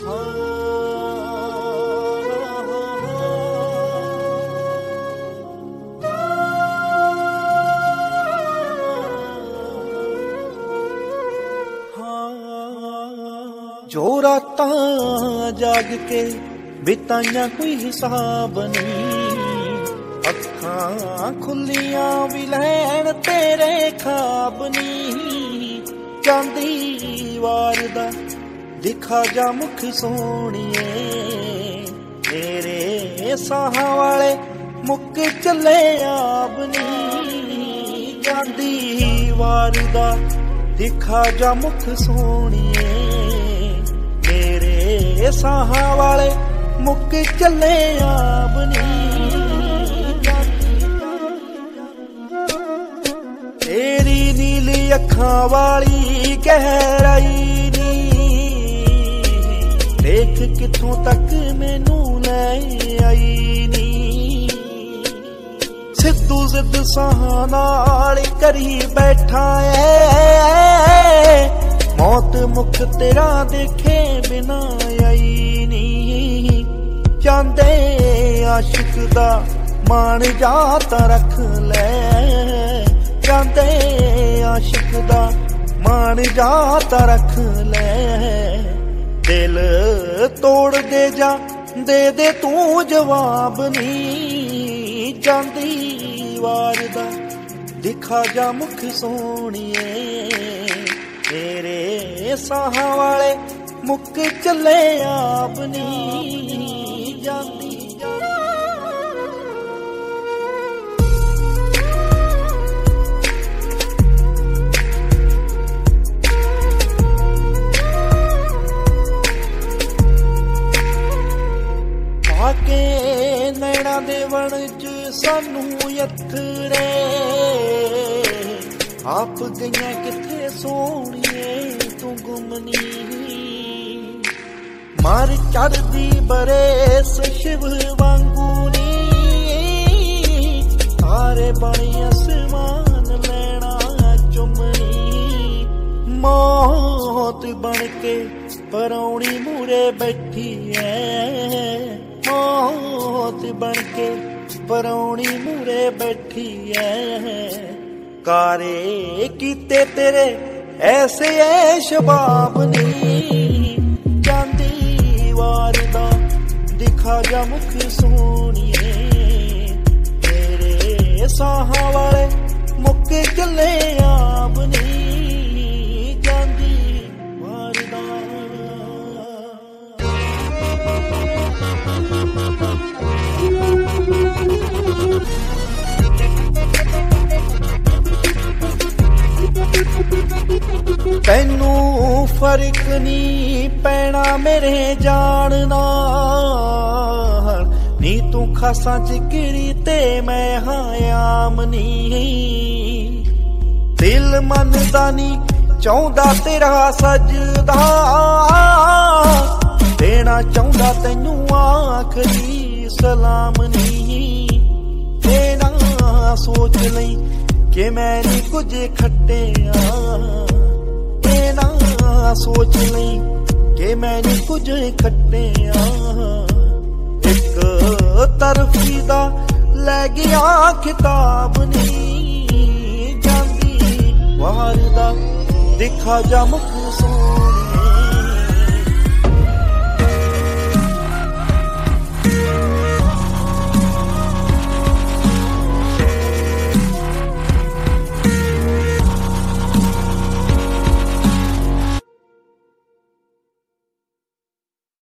ਜੋ ਰਾਤਾਂ ਜਾਗ ਕੇ ਬਿਤਾਈਆਂ ਕੋਈ ਹਿਸਾਬ ਨਹੀਂ। ਅੱਖਾਂ ਖੁੱਲੀਆਂ ਵੀ ਲੈਣ ਤੇਰੇ ਖਾਬ ਨਹੀਂ। ਚਾਂਦੀ ਵਾਰ ਦਾ ਦਿਖਾ ਜਾ ਮੁਖ ਸੋਹਣੀਏ, ਤੇਰੇ ਸਾਹਾਂ ਵਾਲੇ ਮੁੱਕ ਚੱਲੇ ਆਬ ਨਹੀਂ ਚਾਂਦੀ ਵਾਰ ਦਾ ਦਿਖਾ ਜਾ ਮੁਖ ਸੋਹਣੀਏ, ਤੇਰੇ ਸਾਹਾਂ ਵਾਲੇ ਮੁੱਕ ਚੱਲੇ ਆਬ ਤੇਰੀ ਨੀਲੀ ਅੱਖਾਂ ਵਾਲੀ ਗਹਿਰਾਈ ਦੇਖ ਕਿੱਥੋਂ ਤੱਕ ਮੈਨੂੰ ਲੈ ਆਈ ਨੀ। ਸਿੱਧੂ ਜ਼ਿੱਦ ਸਾਹ ਨਾਲ ਕਰੀ ਬੈਠਾ ਐ। ਮੌਤ ਮੁਖ ਤੇਰਾ ਦੇਖੇ ਬਿਨਾ ਆਈ ਨੀ। ਜਾਂਦੇ ਆਸ਼ਿਕ ਦਾ ਮਾਣ ਜਾਤ ਰੱਖ ਲੈ। ਜਾਂਦੇ ਆਸ਼ਿਕ ਦਾ ਮਾਣ ਜਾਤ ਰੱਖ ਲੈ। ਦਿਲ ਤੋੜ ਦੇ ਜਾ, ਦੇ ਦੇ ਤੂੰ ਜਵਾਬ ਨਹੀਂ ਜਾਂਦੀ ਵਾਰ ਦਾ ਦਿਖਾ ਜਾ ਮੁਖ ਸੋਹਣੀਏ। ਤੇਰੇ ਸਾਹਾਂ ਵਾਲੇ ਮੁੱਕ ਚੱਲੇ ਆਪ ਨਹੀਂ ਜਾਂਦੀ ਕੇ ਦੇ ਵਣ ਚ ਸਾਨੂੰ ਯੱਥਰੇ ਆਪ ਗਈਆਂ ਕਿੱਥੇ ਸੋਹਣੀਏ ਤੂੰ ਗੁੰਮਨੀ। ਮਾਰ ਚੜਦੀ ਬਰੇਸ ਸ਼ਿਵ ਵਾਂਗੂ ਨੀ। ਤਾਰੇ ਬਣੀ ਅਸਮਾਨ ਲੈਣਾ ਚੁੰਮਣੀ ਮੌਤ ਬਣ ਕੇ ਪਰੌਣੀ ਮੂਰੇ ਬੈਠੀ ਐ। ਬਣ ਕੇ ਪਰੌਣੀ ਮੂਰੇ ਬੈਠੀ ਐ। ਕਾਰੇ ਕੀਤੇ ਤੇਰੇ ਐਸੇ ਐ ਸ਼ਬਾਬ ਨੀ। ਜਾਂਦੀ ਵਾਰ ਦਾ ਦਿਖਾ ਜਾ ਮੁਖ ਸੋਹਣੀਏ। ਤੇਰੇ ਸਾਹਾਂ ਵਾਲੇ ਮੁੱਕ ਚੱਲੇ ਆਪ ਨੀ। ਤੈਨੂੰ ਫ਼ਰਕ ਨਹੀਂ ਪੈਣਾ ਮੇਰੇ ਜਾਣ ਨਾਲ ਨੀ ਤੂੰ ਖਾਸਾਂ ਚ ਕਿਰੀ ਤੇ ਮੈਂ ਹਾਂ ਆਮ ਨਹੀਂ। ਦਿਲ ਮੰਨਦਾ ਨਹੀਂ ਚਾਹੁੰਦਾ ਤੇਰਾ ਸਜਦਾ। ਦੇਣਾ ਚਾਹੁੰਦਾ ਤੈਨੂੰ ਆਖਰੀ ਸਲਾਮ ਨਹੀਂ। ਦੇਣਾ ਸੋਚ ਲਈ ਕਿ ਮੈਂ ਨਹੀਂ ਕੁਝ ਖੱਟਿਆ। ਸੋਚ ਲਈ ਕਿ ਮੈਂ ਨਹੀਂ ਕੁਝ ਖੱਟਿਆ। ਇੱਕ ਤਰਫੀ ਦਾ ਲੈ ਗਿਆ ਕਿਤਾਬ ਨਹੀਂ ਜਾਂਦੀ ਵਾਰ ਦਾ ਦਿਖਾ ਜਾ ਮੁਖ